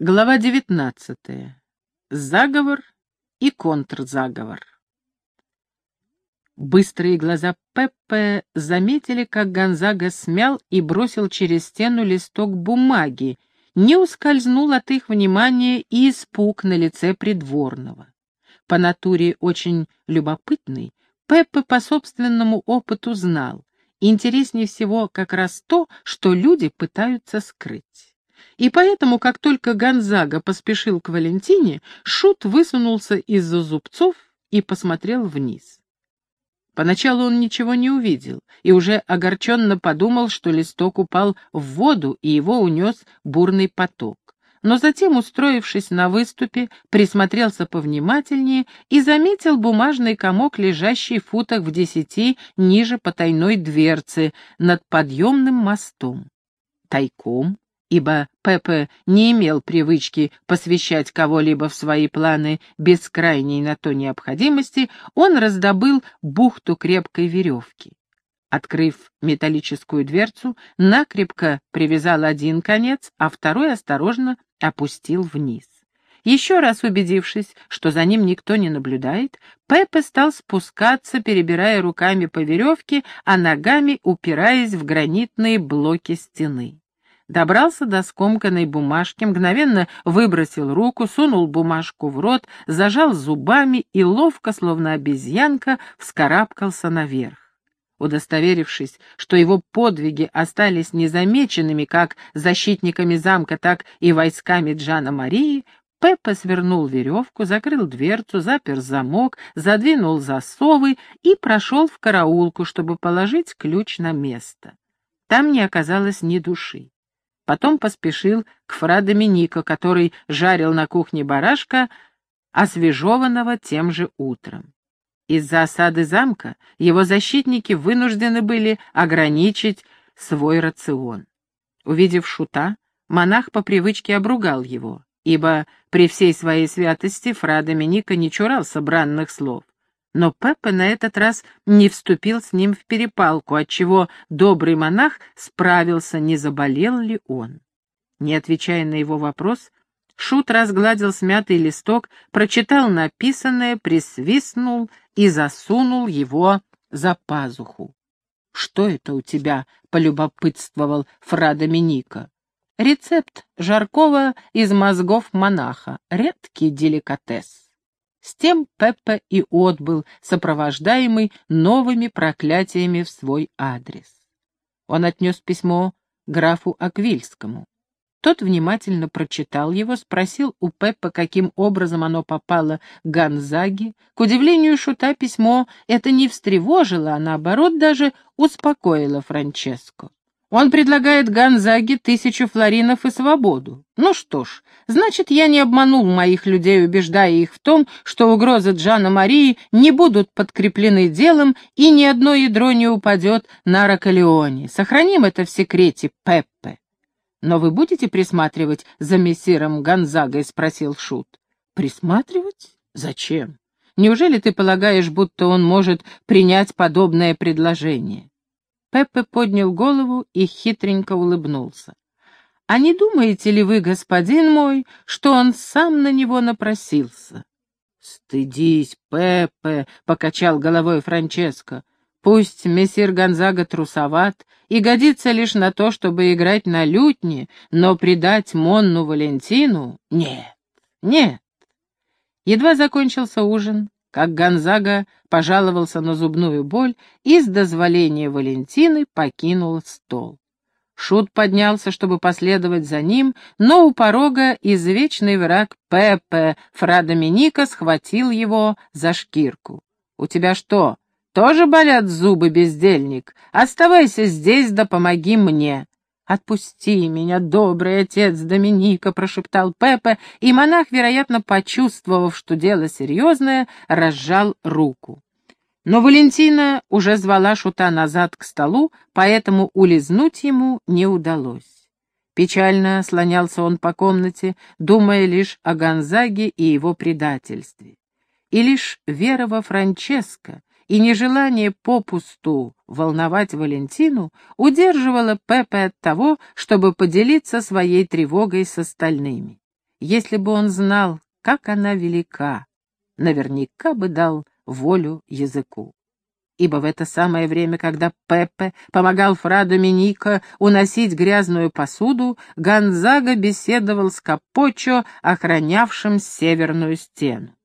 Глава девятнадцатая. Заговор и контрзаговор. Быстрые глаза Пеппе заметили, как Гонзага смял и бросил через стену листок бумаги, не ускользнул от их внимания и испуг на лице придворного. По натуре очень любопытный, Пеппе по собственному опыту знал, интереснее всего как раз то, что люди пытаются скрыть. И поэтому, как только Гонзага поспешил к Валентине, Шут высунулся из-за зубцов и посмотрел вниз. Поначалу он ничего не увидел и уже огорченно подумал, что листок упал в воду и его унес бурный поток. Но затем, устроившись на выступе, присмотрелся повнимательнее и заметил бумажный комок, лежащий в футах в десяти ниже потайной дверцы над подъемным мостом. Тайком ибо Пепе не имел привычки посвящать кого-либо в свои планы без крайней на то необходимости, он раздобыл бухту крепкой веревки. Открыв металлическую дверцу, накрепко привязал один конец, а второй осторожно опустил вниз. Еще раз убедившись, что за ним никто не наблюдает, Пеппа стал спускаться, перебирая руками по веревке, а ногами упираясь в гранитные блоки стены добрался до скомканной бумажки, мгновенно выбросил руку, сунул бумажку в рот, зажал зубами и ловко, словно обезьянка, вскарабкался наверх. Удостоверившись, что его подвиги остались незамеченными как защитниками замка, так и войсками Джана Марии, Пеппа свернул веревку, закрыл дверцу, запер замок, задвинул засовы и прошел в караулку, чтобы положить ключ на место. Там не оказалось ни души. Потом поспешил к фра Доминико, который жарил на кухне барашка, освежеванного тем же утром. Из-за осады замка его защитники вынуждены были ограничить свой рацион. Увидев шута, монах по привычке обругал его, ибо при всей своей святости фра Доминика не чурался бранных слов. Но Пеппа на этот раз не вступил с ним в перепалку, отчего добрый монах справился, не заболел ли он. Не отвечая на его вопрос, Шут разгладил смятый листок, прочитал написанное, присвистнул и засунул его за пазуху. «Что это у тебя?» — полюбопытствовал фра Доминика. «Рецепт жаркого из мозгов монаха. Редкий деликатес». С тем Пеппа и отбыл, сопровождаемый новыми проклятиями в свой адрес. Он отнес письмо графу Аквильскому. Тот внимательно прочитал его, спросил у Пеппа, каким образом оно попало к Гонзаге. К удивлению Шута письмо это не встревожило, а наоборот даже успокоило Франческо. Он предлагает Гонзаге тысячу флоринов и свободу. Ну что ж, значит, я не обманул моих людей, убеждая их в том, что угрозы Джана Марии не будут подкреплены делом, и ни одно ядро не упадет на Рокалеоне. Сохраним это в секрете, Пеппе. «Но вы будете присматривать за мессиром Гонзагой?» — спросил Шут. «Присматривать? Зачем? Неужели ты полагаешь, будто он может принять подобное предложение?» Пеппе поднял голову и хитренько улыбнулся. «А не думаете ли вы, господин мой, что он сам на него напросился?» «Стыдись, Пеппе!» — покачал головой Франческо. «Пусть мессир Гонзага трусоват и годится лишь на то, чтобы играть на лютне, но предать Монну Валентину — нет, нет». Едва закончился ужин, как Гонзага пожаловался на зубную боль и с дозволения Валентины покинул стол. Шут поднялся, чтобы последовать за ним, но у порога извечный враг Пепе, фра Доминика, схватил его за шкирку. «У тебя что, тоже болят зубы, бездельник? Оставайся здесь да помоги мне!» «Отпусти меня, добрый отец Доминика», — прошептал Пепе, и монах, вероятно, почувствовав, что дело серьезное, разжал руку. Но Валентина уже звала Шута назад к столу, поэтому улизнуть ему не удалось. Печально слонялся он по комнате, думая лишь о Гонзаге и его предательстве. И лишь вера во Франческо, и нежелание попусту волновать Валентину удерживало Пепе от того, чтобы поделиться своей тревогой с остальными. Если бы он знал, как она велика, наверняка бы дал волю языку. Ибо в это самое время, когда Пеппе помогал фра Доминика уносить грязную посуду, Гонзага беседовал с Капочо, охранявшим северную стену.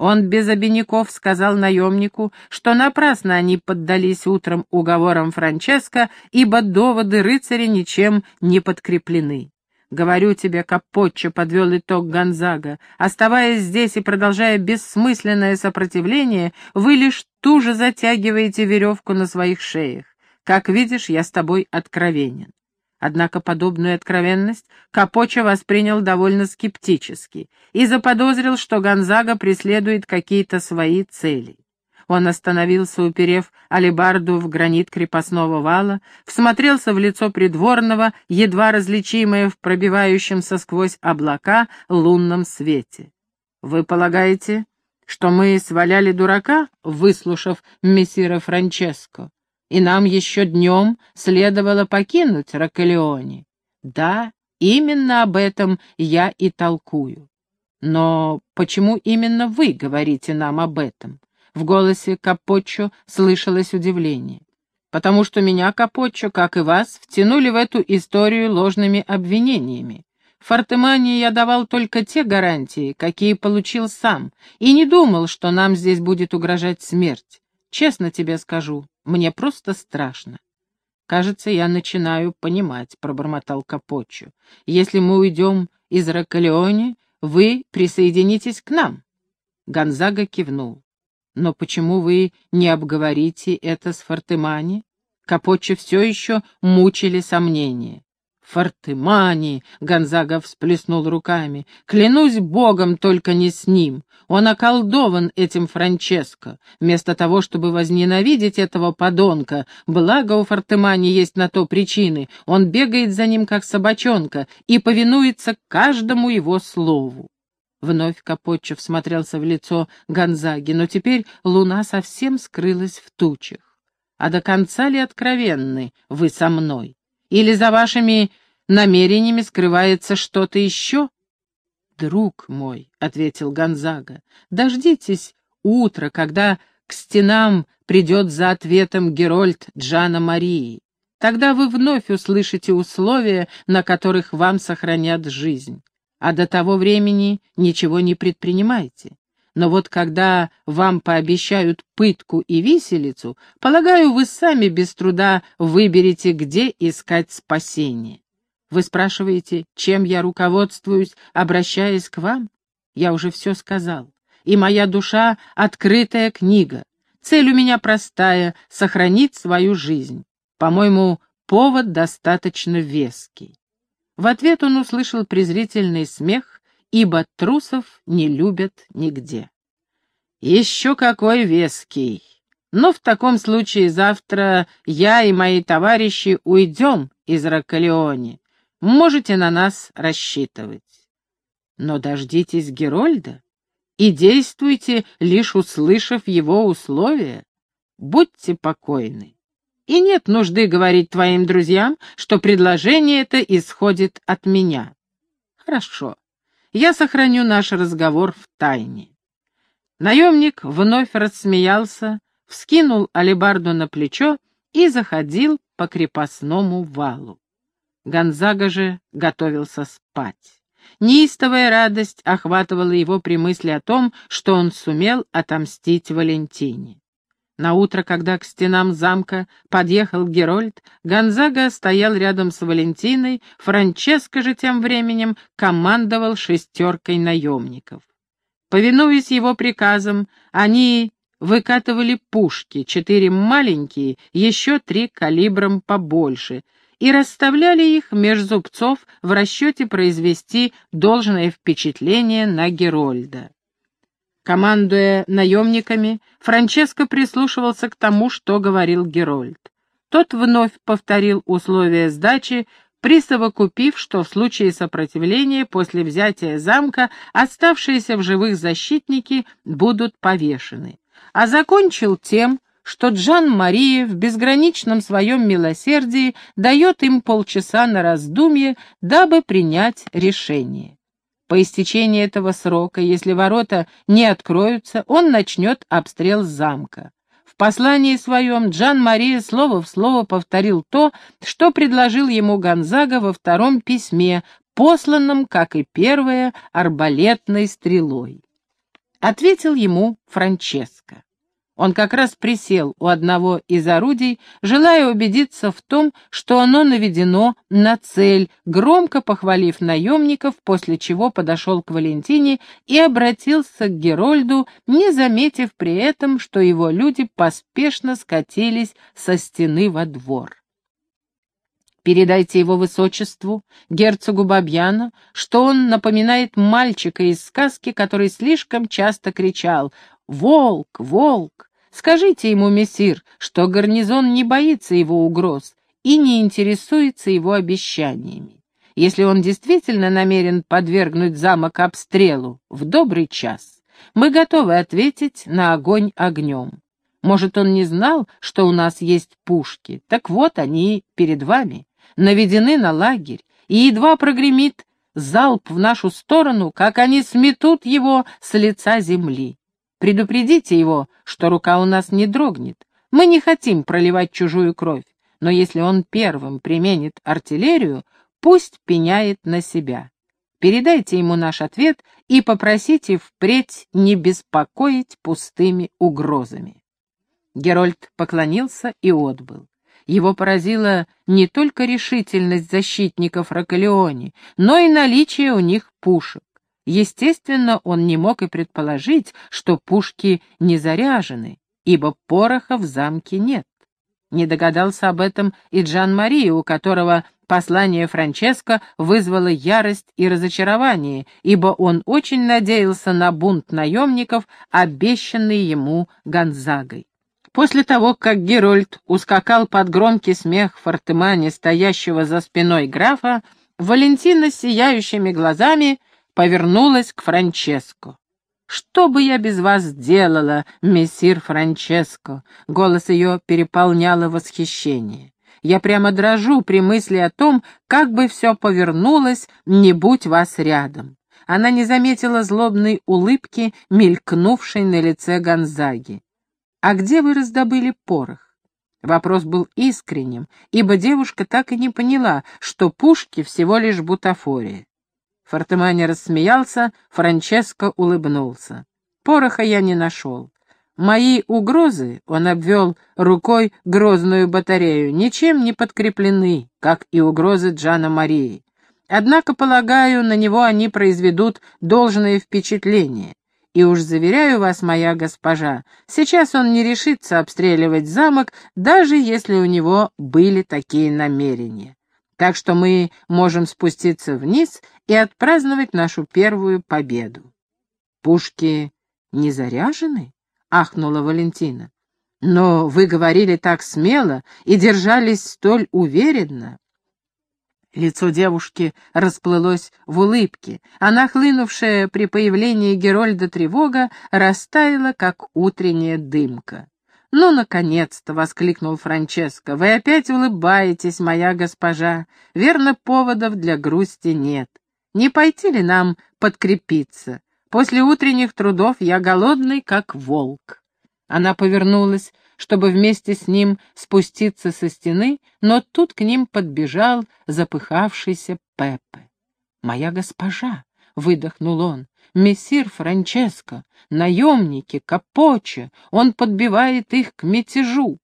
Он без обиняков сказал наемнику, что напрасно они поддались утром уговорам Франческо, ибо доводы рыцаря ничем не подкреплены. «Говорю тебе, Капотчо», — подвел итог Гонзага, «оставаясь здесь и продолжая бессмысленное сопротивление, вы лишь туже затягиваете веревку на своих шеях. Как видишь, я с тобой откровенен. Однако подобную откровенность Капоча воспринял довольно скептически и заподозрил, что Гонзага преследует какие-то свои цели. Он остановился, уперев алебарду в гранит крепостного вала, всмотрелся в лицо придворного, едва различимое в пробивающемся сквозь облака лунном свете. «Вы полагаете, что мы сваляли дурака, выслушав мессира Франческо?» И нам еще днем следовало покинуть Рокалеоне. Да, именно об этом я и толкую. Но почему именно вы говорите нам об этом? В голосе Капоччо слышалось удивление. Потому что меня, Капоччо, как и вас, втянули в эту историю ложными обвинениями. В Фортемане я давал только те гарантии, какие получил сам, и не думал, что нам здесь будет угрожать смерть. Честно тебе скажу, мне просто страшно. Кажется, я начинаю понимать, — пробормотал Капоччо. Если мы уйдем из Рокалеоне, вы присоединитесь к нам. Гонзага кивнул. Но почему вы не обговорите это с Фортемани? Капоччо все еще мучили сомнения. Фортемани, Гонзага всплеснул руками. Клянусь богом, только не с ним. Он околдован этим Франческо. Вместо того, чтобы возненавидеть этого подонка, благо у Фортемани есть на то причины, он бегает за ним, как собачонка, и повинуется каждому его слову. Вновь Капотчев смотрелся в лицо Гонзаги, но теперь луна совсем скрылась в тучах. А до конца ли откровенны вы со мной? Или за вашими намерениями скрывается что-то еще? «Друг мой», — ответил Гонзага, — «дождитесь утра, когда к стенам придет за ответом Герольд Джана Марии. Тогда вы вновь услышите условия, на которых вам сохранят жизнь. А до того времени ничего не предпринимайте. Но вот когда вам пообещают пытку и виселицу, полагаю, вы сами без труда выберете, где искать спасение. Вы спрашиваете, чем я руководствуюсь, обращаясь к вам? Я уже все сказал. И моя душа — открытая книга. Цель у меня простая — сохранить свою жизнь. По-моему, повод достаточно веский. В ответ он услышал презрительный смех ибо трусов не любят нигде. Еще какой веский! Но в таком случае завтра я и мои товарищи уйдем из Рокалеоне. Можете на нас рассчитывать. Но дождитесь Герольда и действуйте, лишь услышав его условия. Будьте покойны. И нет нужды говорить твоим друзьям, что предложение это исходит от меня. Хорошо я сохраню наш разговор в тайне. Наемник вновь рассмеялся, вскинул алебарду на плечо и заходил по крепостному валу. Гонзага же готовился спать. Неистовая радость охватывала его при мысли о том, что он сумел отомстить Валентине. На утро, когда к стенам замка подъехал Герольд, Гонзага стоял рядом с Валентиной, Франческо же тем временем командовал шестеркой наемников. Повинуясь его приказам, они выкатывали пушки, четыре маленькие, еще три калибром побольше, и расставляли их меж зубцов в расчете произвести должное впечатление на Герольда. Командуя наемниками, Франческо прислушивался к тому, что говорил Герольд. Тот вновь повторил условия сдачи, присовокупив, что в случае сопротивления после взятия замка оставшиеся в живых защитники будут повешены. А закончил тем, что Джан-Мария в безграничном своем милосердии дает им полчаса на раздумье, дабы принять решение. По истечении этого срока, если ворота не откроются, он начнет обстрел замка. В послании своем Джан Мария слово в слово повторил то, что предложил ему Гонзага во втором письме, посланном, как и первое, арбалетной стрелой. Ответил ему Франческо. Он как раз присел у одного из орудий, желая убедиться в том, что оно наведено на цель, громко похвалив наемников, после чего подошел к Валентине и обратился к Герольду, не заметив при этом, что его люди поспешно скатились со стены во двор. Передайте его высочеству, герцогу Бабьяну, что он напоминает мальчика из сказки, который слишком часто кричал «Волк! Волк!» Скажите ему, мессир, что гарнизон не боится его угроз и не интересуется его обещаниями. Если он действительно намерен подвергнуть замок обстрелу в добрый час, мы готовы ответить на огонь огнем. Может, он не знал, что у нас есть пушки? Так вот они перед вами, наведены на лагерь, и едва прогремит залп в нашу сторону, как они сметут его с лица земли. Предупредите его, что рука у нас не дрогнет. Мы не хотим проливать чужую кровь, но если он первым применит артиллерию, пусть пеняет на себя. Передайте ему наш ответ и попросите впредь не беспокоить пустыми угрозами. Герольд поклонился и отбыл. Его поразила не только решительность защитников Рокалеони, но и наличие у них пушек. Естественно, он не мог и предположить, что пушки не заряжены, ибо пороха в замке нет. Не догадался об этом и Джан Мария, у которого послание Франческо вызвало ярость и разочарование, ибо он очень надеялся на бунт наемников, обещанный ему Гонзагой. После того, как Герольд ускакал под громкий смех Фортемане, стоящего за спиной графа, Валентина с сияющими глазами повернулась к Франческо. «Что бы я без вас делала, мессир Франческо?» Голос ее переполняло восхищение. «Я прямо дрожу при мысли о том, как бы все повернулось, не будь вас рядом». Она не заметила злобной улыбки, мелькнувшей на лице Гонзаги. «А где вы раздобыли порох?» Вопрос был искренним, ибо девушка так и не поняла, что пушки всего лишь бутафория. Фортемани рассмеялся, Франческо улыбнулся. Пороха я не нашел. Мои угрозы, он обвел рукой грозную батарею, ничем не подкреплены, как и угрозы Джана Марии. Однако, полагаю, на него они произведут должное впечатление. И уж заверяю вас, моя госпожа, сейчас он не решится обстреливать замок, даже если у него были такие намерения так что мы можем спуститься вниз и отпраздновать нашу первую победу. Пушки не заряжены? ахнула Валентина. Но вы говорили так смело и держались столь уверенно. Лицо девушки расплылось в улыбке, а нахлынувшая при появлении Герольда тревога растаяла, как утренняя дымка. «Ну, наконец-то!» — воскликнул Франческо. «Вы опять улыбаетесь, моя госпожа. Верно, поводов для грусти нет. Не пойти ли нам подкрепиться? После утренних трудов я голодный, как волк». Она повернулась, чтобы вместе с ним спуститься со стены, но тут к ним подбежал запыхавшийся Пеппе. «Моя госпожа!» — выдохнул он. «Мессир Франческо, наемники, Капоче, он подбивает их к мятежу».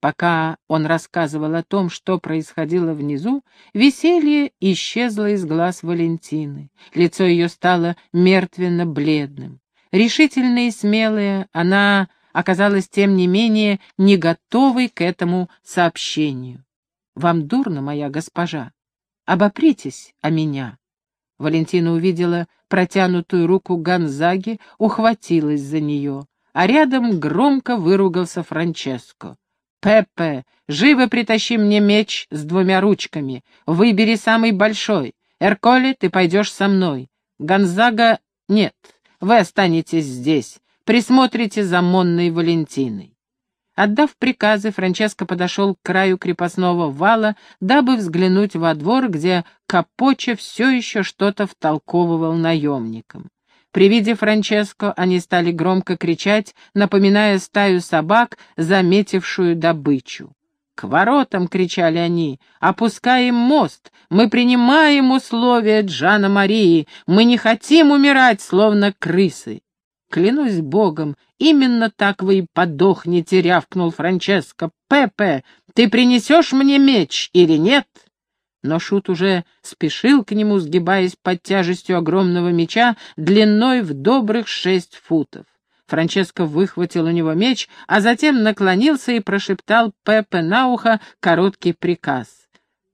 Пока он рассказывал о том, что происходило внизу, веселье исчезло из глаз Валентины. Лицо ее стало мертвенно-бледным. Решительная и смелая, она оказалась, тем не менее, не готовой к этому сообщению. «Вам дурно, моя госпожа? Обопритесь о меня». Валентина увидела протянутую руку Гонзаги, ухватилась за нее, а рядом громко выругался Франческо. «Пеппе, живо притащи мне меч с двумя ручками, выбери самый большой. Эрколи, ты пойдешь со мной. Гонзага, нет, вы останетесь здесь, присмотрите за Монной Валентиной». Отдав приказы, Франческо подошел к краю крепостного вала, дабы взглянуть во двор, где Капоча все еще что-то втолковывал наемникам. При виде Франческо они стали громко кричать, напоминая стаю собак, заметившую добычу. «К воротам!» — кричали они. «Опускаем мост! Мы принимаем условия Джана Марии! Мы не хотим умирать, словно крысы!» «Клянусь богом, именно так вы и подохнете!» — рявкнул Франческо. «Пепе, ты принесешь мне меч или нет?» Но Шут уже спешил к нему, сгибаясь под тяжестью огромного меча длиной в добрых шесть футов. Франческо выхватил у него меч, а затем наклонился и прошептал Пепе на ухо короткий приказ.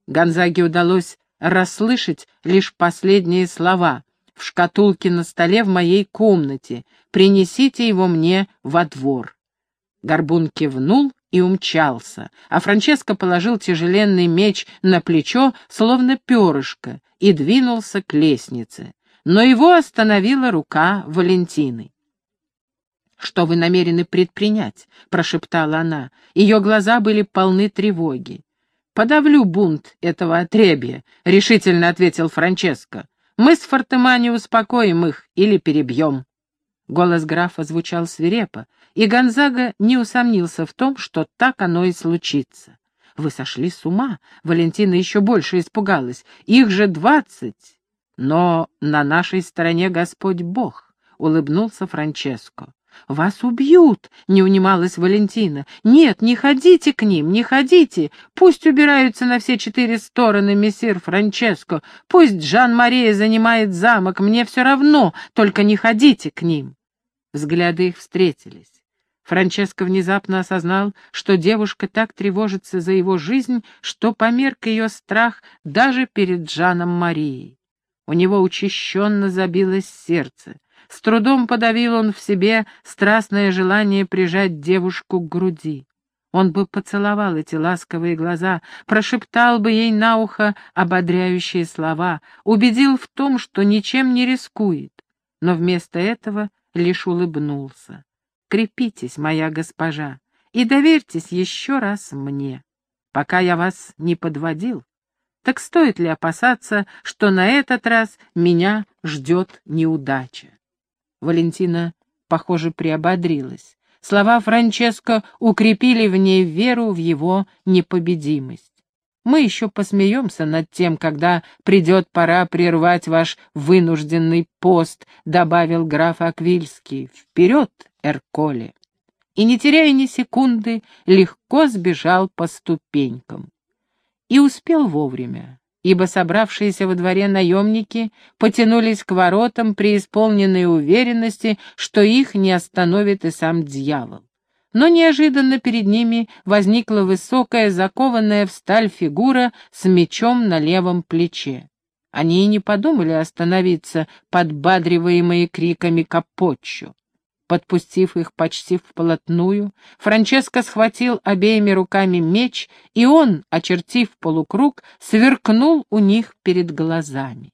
Гонзаге удалось расслышать лишь последние слова. «В шкатулке на столе в моей комнате. Принесите его мне во двор». Горбун кивнул и умчался, а Франческо положил тяжеленный меч на плечо, словно перышко, и двинулся к лестнице. Но его остановила рука Валентины. «Что вы намерены предпринять?» — прошептала она. Ее глаза были полны тревоги. «Подавлю бунт этого отребья», — решительно ответил Франческо. «Мы с Фортемани успокоим их или перебьем». Голос графа звучал свирепо, и Гонзага не усомнился в том, что так оно и случится. «Вы сошли с ума!» — Валентина еще больше испугалась. «Их же двадцать!» «Но на нашей стороне Господь Бог!» — улыбнулся Франческо. «Вас убьют!» — не унималась Валентина. «Нет, не ходите к ним, не ходите! Пусть убираются на все четыре стороны, мессир Франческо! Пусть Жан-Мария занимает замок, мне все равно, только не ходите к ним!» Взгляды их встретились. Франческо внезапно осознал, что девушка так тревожится за его жизнь, что померк ее страх даже перед Жаном Марией. У него учащенно забилось сердце. С трудом подавил он в себе страстное желание прижать девушку к груди. Он бы поцеловал эти ласковые глаза, прошептал бы ей на ухо ободряющие слова, убедил в том, что ничем не рискует, но вместо этого лишь улыбнулся. «Крепитесь, моя госпожа, и доверьтесь еще раз мне. Пока я вас не подводил, так стоит ли опасаться, что на этот раз меня ждет неудача?» Валентина, похоже, приободрилась. Слова Франческо укрепили в ней веру в его непобедимость. Мы еще посмеемся над тем, когда придет пора прервать ваш вынужденный пост, — добавил граф Аквильский. Вперед, Эрколе! И, не теряя ни секунды, легко сбежал по ступенькам. И успел вовремя ибо собравшиеся во дворе наемники потянулись к воротам при исполненной уверенности, что их не остановит и сам дьявол. Но неожиданно перед ними возникла высокая, закованная в сталь фигура с мечом на левом плече. Они и не подумали остановиться, подбадриваемые криками Капотчо. Подпустив их почти вплотную, Франческо схватил обеими руками меч, и он, очертив полукруг, сверкнул у них перед глазами.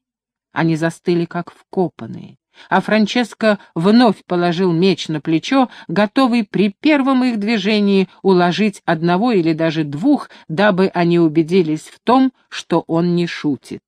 Они застыли, как вкопанные, а Франческо вновь положил меч на плечо, готовый при первом их движении уложить одного или даже двух, дабы они убедились в том, что он не шутит.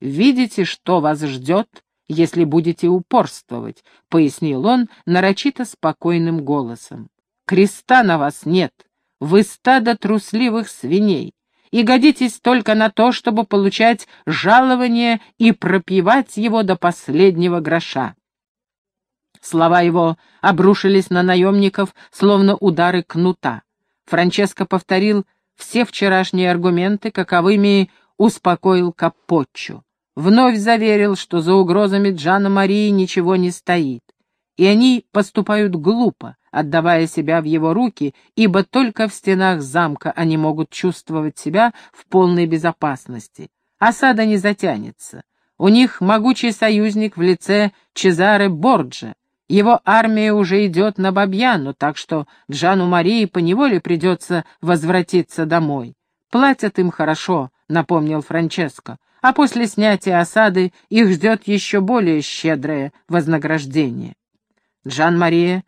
«Видите, что вас ждет?» Если будете упорствовать», — пояснил он нарочито спокойным голосом. «Креста на вас нет, вы стадо трусливых свиней, и годитесь только на то, чтобы получать жалование и пропивать его до последнего гроша». Слова его обрушились на наемников, словно удары кнута. Франческо повторил все вчерашние аргументы, каковыми успокоил Капотчу вновь заверил, что за угрозами Джана Марии ничего не стоит, и они поступают глупо, отдавая себя в его руки, ибо только в стенах замка они могут чувствовать себя в полной безопасности. Осада не затянется. У них могучий союзник в лице Чезаре Борджа. Его армия уже идет на Бабьяну, так что Джану Марии поневоле придется возвратиться домой. Платят им хорошо, напомнил Франческо а после снятия осады их ждет еще более щедрое вознаграждение. Джан-Мария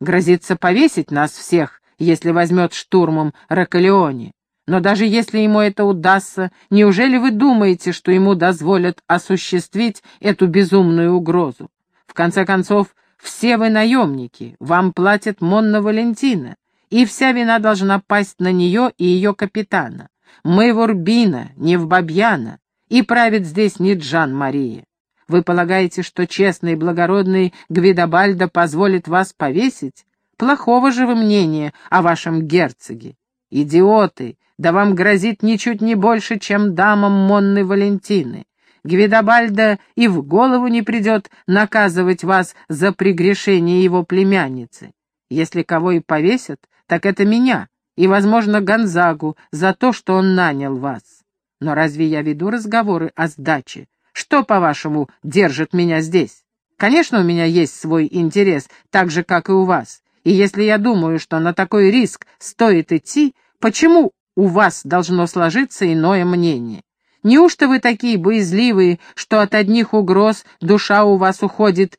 грозится повесить нас всех, если возьмет штурмом Рокалеоне. Но даже если ему это удастся, неужели вы думаете, что ему дозволят осуществить эту безумную угрозу? В конце концов, все вы наемники, вам платят Монна Валентина, и вся вина должна пасть на нее и ее капитана. Мы в Урбина, не в Бабьяна, и правит здесь не Джан Мария. Вы полагаете, что честный и благородный Гвидобальдо позволит вас повесить? Плохого же вы мнения о вашем герцоге. Идиоты, да вам грозит ничуть не больше, чем дамам Монны Валентины. Гвидобальдо и в голову не придет наказывать вас за прегрешение его племянницы. Если кого и повесят, так это меня и, возможно, Гонзагу за то, что он нанял вас. Но разве я веду разговоры о сдаче? Что, по-вашему, держит меня здесь? Конечно, у меня есть свой интерес, так же, как и у вас. И если я думаю, что на такой риск стоит идти, почему у вас должно сложиться иное мнение? Неужто вы такие боязливые, что от одних угроз душа у вас уходит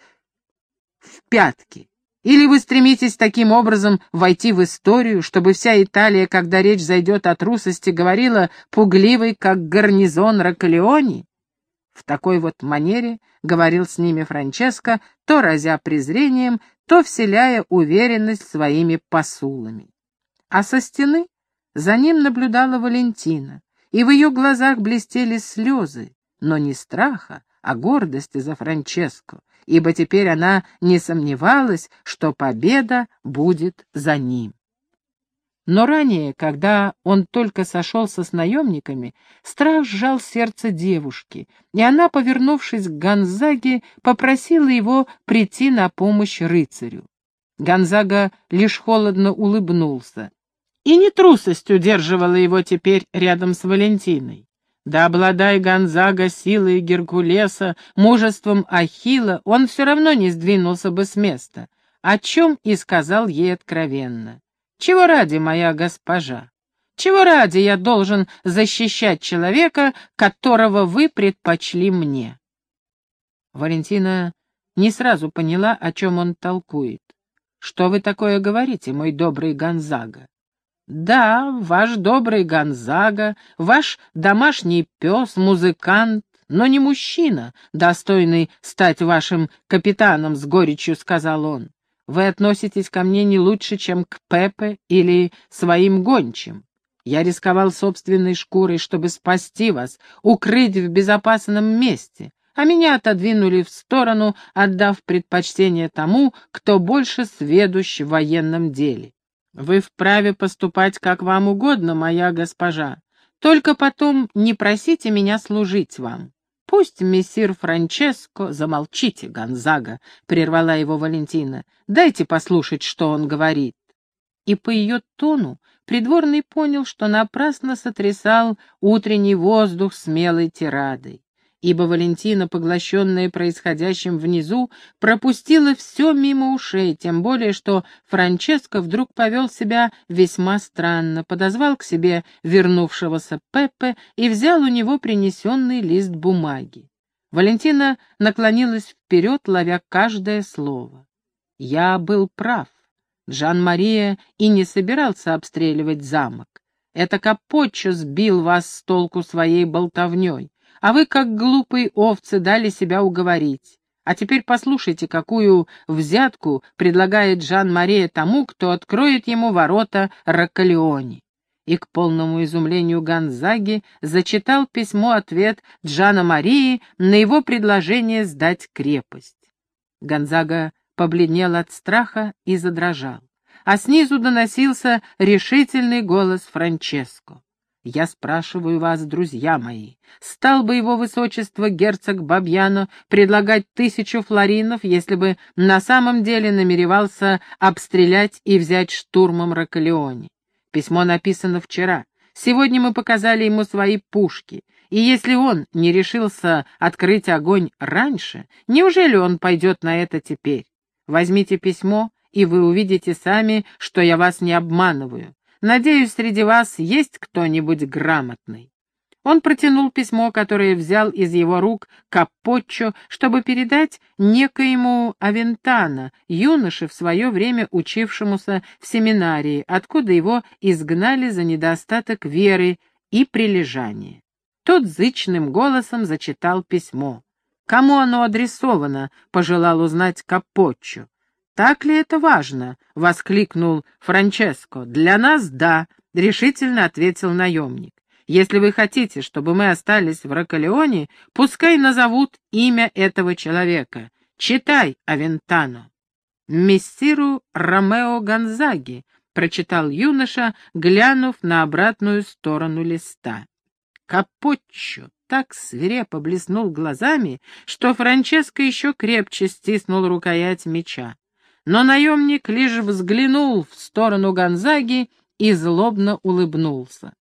в пятки? Или вы стремитесь таким образом войти в историю, чтобы вся Италия, когда речь зайдет о трусости, говорила пугливой, как гарнизон Рокалеони? В такой вот манере говорил с ними Франческо, то разя презрением, то вселяя уверенность своими посулами. А со стены за ним наблюдала Валентина, и в ее глазах блестели слезы, но не страха, а гордости за Франческо, ибо теперь она не сомневалась, что победа будет за ним. Но ранее, когда он только сошелся с наемниками, страх сжал сердце девушки, и она, повернувшись к Гонзаге, попросила его прийти на помощь рыцарю. Гонзага лишь холодно улыбнулся. И не трусость удерживала его теперь рядом с Валентиной. Да обладая Гонзага силой Геркулеса, мужеством Ахила, он все равно не сдвинулся бы с места, о чем и сказал ей откровенно. Чего ради, моя госпожа? Чего ради я должен защищать человека, которого вы предпочли мне? Валентина не сразу поняла, о чем он толкует. Что вы такое говорите, мой добрый Гонзага? Да, ваш добрый Гонзага, ваш домашний пес, музыкант, но не мужчина, достойный стать вашим капитаном, с горечью сказал он. Вы относитесь ко мне не лучше, чем к Пепе или своим гончим. Я рисковал собственной шкурой, чтобы спасти вас, укрыть в безопасном месте, а меня отодвинули в сторону, отдав предпочтение тому, кто больше сведущ в военном деле. Вы вправе поступать как вам угодно, моя госпожа, только потом не просите меня служить вам. «Пусть мессир Франческо...» «Замолчите, Гонзага», — прервала его Валентина. «Дайте послушать, что он говорит». И по ее тону придворный понял, что напрасно сотрясал утренний воздух смелой тирадой ибо Валентина, поглощенная происходящим внизу, пропустила все мимо ушей, тем более что Франческо вдруг повел себя весьма странно, подозвал к себе вернувшегося Пеппе и взял у него принесенный лист бумаги. Валентина наклонилась вперед, ловя каждое слово. «Я был прав. Джан-Мария и не собирался обстреливать замок. Это Капоччо сбил вас с толку своей болтовней а вы, как глупые овцы, дали себя уговорить. А теперь послушайте, какую взятку предлагает Жан-Мария тому, кто откроет ему ворота Роккалеоне. И к полному изумлению Гонзаги зачитал письмо-ответ Джана Марии на его предложение сдать крепость. Гонзага побледнел от страха и задрожал, а снизу доносился решительный голос Франческо. Я спрашиваю вас, друзья мои, стал бы его высочество герцог Бабьяно предлагать тысячу флоринов, если бы на самом деле намеревался обстрелять и взять штурмом Рокалеоне? Письмо написано вчера. Сегодня мы показали ему свои пушки, и если он не решился открыть огонь раньше, неужели он пойдет на это теперь? Возьмите письмо, и вы увидите сами, что я вас не обманываю. Надеюсь, среди вас есть кто-нибудь грамотный. Он протянул письмо, которое взял из его рук Капоччо, чтобы передать некоему Авентана, юноше в свое время учившемуся в семинарии, откуда его изгнали за недостаток веры и прилежания. Тот зычным голосом зачитал письмо. «Кому оно адресовано?» — пожелал узнать Капоччо. «Так ли это важно?» — воскликнул Франческо. «Для нас — да», — решительно ответил наемник. Если вы хотите, чтобы мы остались в Рокалеоне, пускай назовут имя этого человека. Читай, Авентано. «Мессиру Ромео Гонзаги», — прочитал юноша, глянув на обратную сторону листа. Капоччо так свирепо блеснул глазами, что Франческо еще крепче стиснул рукоять меча. Но наемник лишь взглянул в сторону Гонзаги и злобно улыбнулся.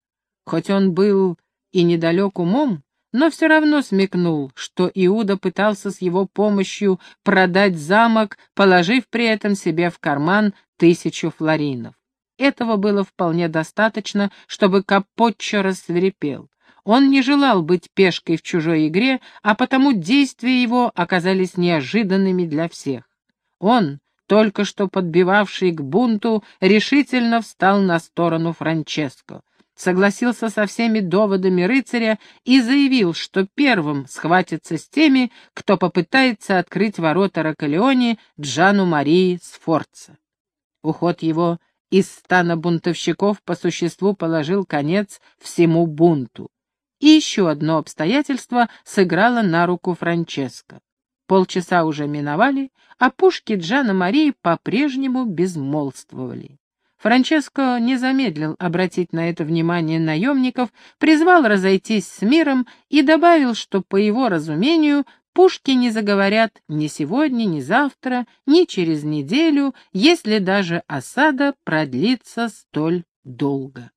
Хоть он был и недалек умом, но все равно смекнул, что Иуда пытался с его помощью продать замок, положив при этом себе в карман тысячу флоринов. Этого было вполне достаточно, чтобы Капотчо рассверепел. Он не желал быть пешкой в чужой игре, а потому действия его оказались неожиданными для всех. Он, только что подбивавший к бунту, решительно встал на сторону Франческо согласился со всеми доводами рыцаря и заявил, что первым схватится с теми, кто попытается открыть ворота Рокалеоне Джану Марии Сфорца. Уход его из стана бунтовщиков по существу положил конец всему бунту. И еще одно обстоятельство сыграло на руку Франческо. Полчаса уже миновали, а пушки Джана Марии по-прежнему безмолвствовали. Франческо не замедлил обратить на это внимание наемников, призвал разойтись с миром и добавил, что, по его разумению, пушки не заговорят ни сегодня, ни завтра, ни через неделю, если даже осада продлится столь долго.